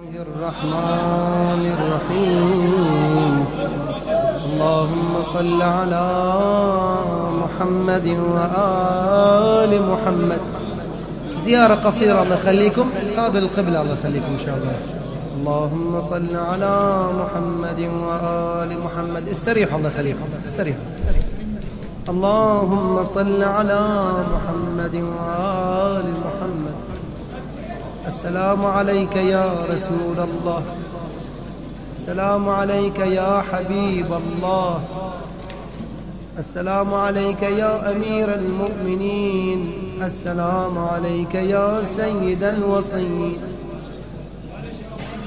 الله الرحمن الرحيم. اللهم صل على محمد وآل محمد. زيارة قصيرة الله يخليكم قابل القبلة الله يخليكم إن شاء الله. اللهم صل على محمد وآل محمد. استريحوا الله يخليكم استريحوا. اللهم صل على محمد وآل محمد. السلام عليك يا رسول الله. السلام عليك يا حبيب الله. السلام عليك يا أمير المؤمنين. السلام عليك يا سيد الوصي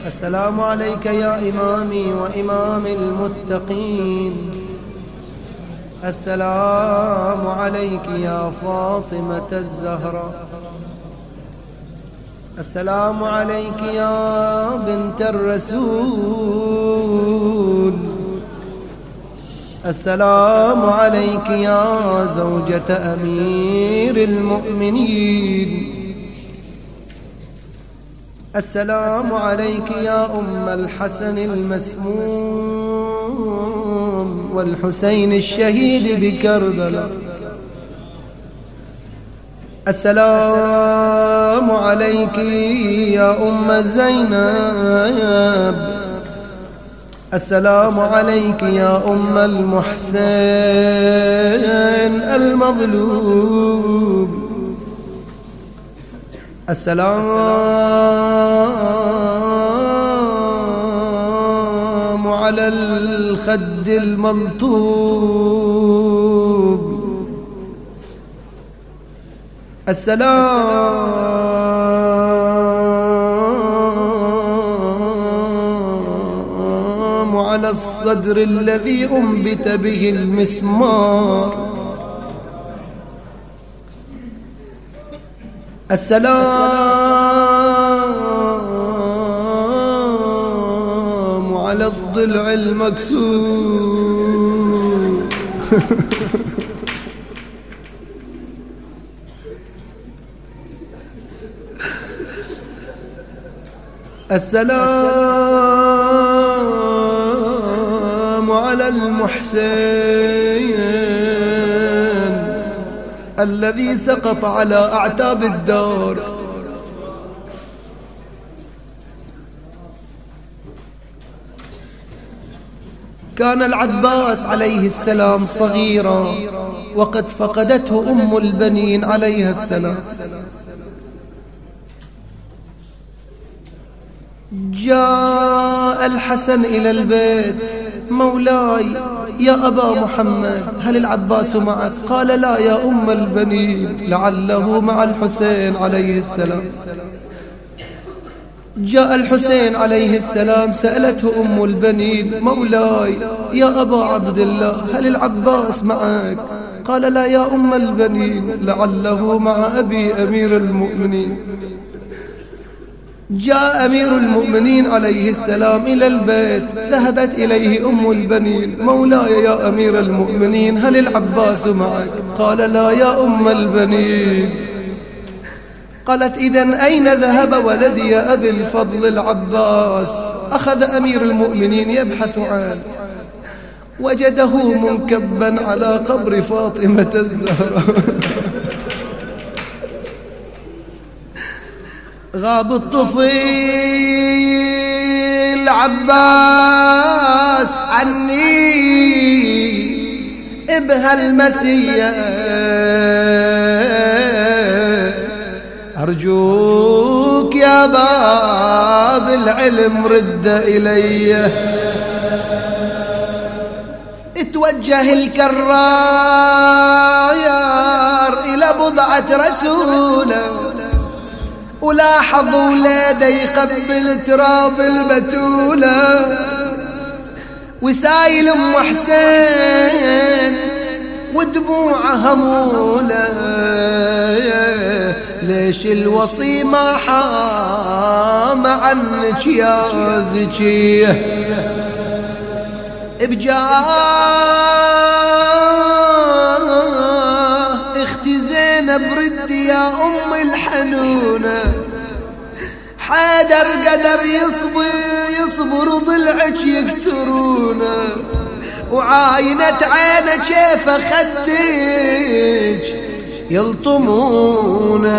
السلام عليك يا إمامي وإمام المتقين. السلام عليك يا فاطمة الزهراء. السلام عليك يا بنت الرسول. السلام عليك يا زوجة أمير المؤمنين. السلام عليك يا أم الحسن المسموم والحسين الشهيد بكربلاء. السلام عليك يا أم زينب السلام عليك يا أم المحسن المظلوم. السلام على الخد الملطوب السلام على الصدر الذي أنبت به المسمار. السلام على الضلع المكسور. السلام على المحسن الذي سقط على أعتاب الدار كان العباس عليه السلام صغيرا وقد فقدته أم البنين عليها السلام. جاء الحسن إلى البيت. مولاي يا أبا محمد هل العباس معك؟ قال لا يا أم البنين لعله مع الحسين عليه السلام. جاء الحسين عليه السلام سألته أم البنين مولاي يا أبا عبد الله هل العباس معك؟ قال لا يا أم البنين لعله مع أبي أمير المؤمنين. جاء أمير المؤمنين عليه السلام إلى البيت. ذهبت إليه أم البنين. مولاي يا أمير المؤمنين هل العباس معك؟ قال لا يا أم البنين. قالت إذا أين ذهب ولدي يا أبي الفضل العباس؟ أخذ أمير المؤمنين يبحث عنه. وجده منكبا على قبر فاطمة الزهراء. غاب الطفيل عباس عني بهالمسية. أرجوك يا باب العلم رد إلي. توجه الكراير إلى بضعة رسوله. ولاحظ ولاده يقبل تراب البتولة. وسايل أم حسين ودموعها مولة. ليش الوصي ما حام عنك يا زكيه بجاه زينب ردي يا أم الحنونة. حيدر قدر يصبر يصبر ضلعك يكسرونه. وعاينة عينة كيف خدك يلطمونه.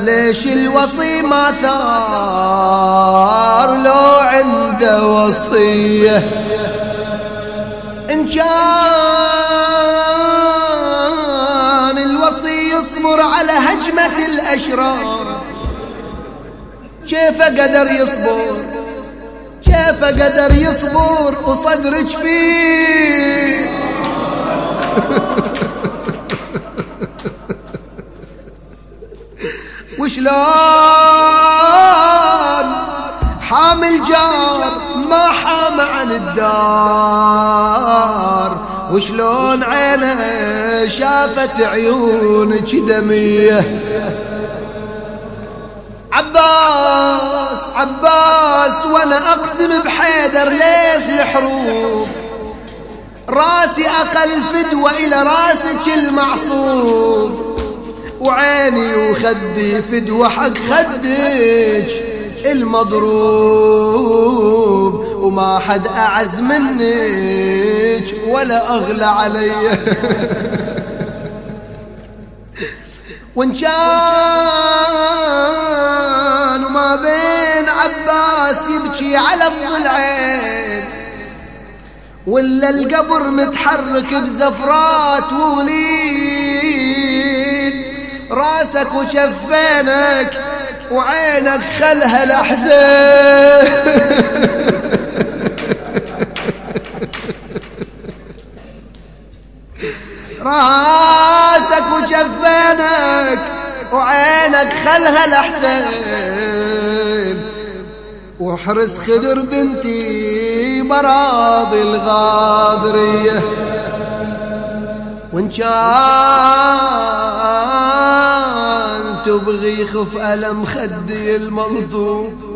ليش الوصي ما ثار لو عنده وصية؟ إن كان على هجمة الأشرار. كيف قدر يصبر؟ كيف قدر يصبر وصدرك فيه؟ وشلون حامل جار ما حام عن الدار. وشلون عينه شافت عيونك دمية. عباس عباس وأنا أقسم بحيدر ليث الحروب. راسي أقل فدوة إلى راسك المعصوب. وعيني وخدي فدوة حق خدك المضروب. وما حد أعز منك ولا أغلى علي. وإن كان وما بين عباس يبكي على الضلعين ولا القبر متحرك بزفرات وليل. راسك وشفينك وعينك خلها الأحزان راسك وشفينك وعينك خلها الأحسن وحرس خدر بنتي براضي الغاضرية وإن كان تبغي خف ألم خدي الملطوم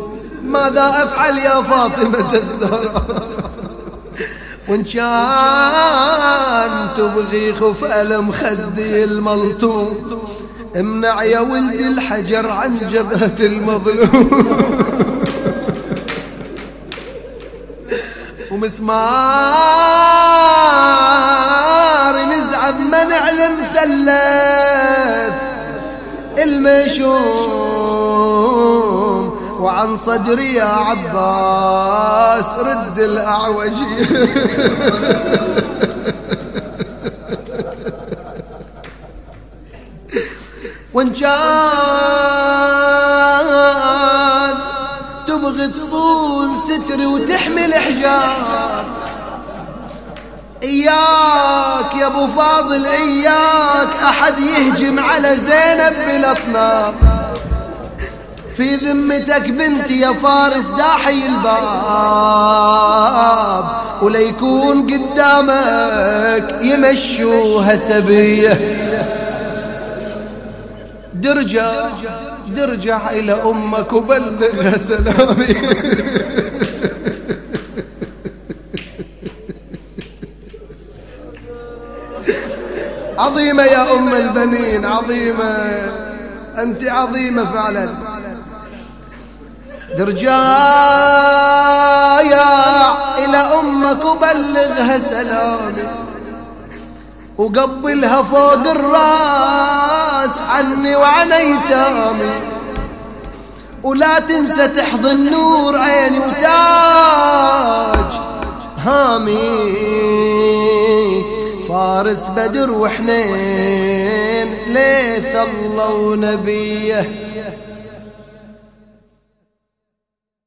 ماذا أفعل يا فاطمة الزهراء؟ وإن كان تبغي خف ألم خدي الملطوم امنع يا ولدي الحجر عن جبهة المظلوم. ومسمار نزعب منع المثلث المشوم وعن صدري يا عباس رد الأعوجي وإن كان تبغي تصون ستري وتحمل حجاب إياك يا أبو فاضل إياك أحد يهجم على زينب بالأطناب. في ذمتك بنتي يا فارس داحي الباب وليكون قدامك يمشوها سبيه درجع درجع إلى أمك وبلغها سلامي. عظيمة يا أم البنين عظيمة. أنت عظيمة فعلا. درجا يا إلى أمك وبلغها سلامي وقبلها فوق الراس عني وعن ايتامي ولا تنسى تحضن نور عيني وتاج. هامي. فارس بدر وحنين ليث الله ونبيه.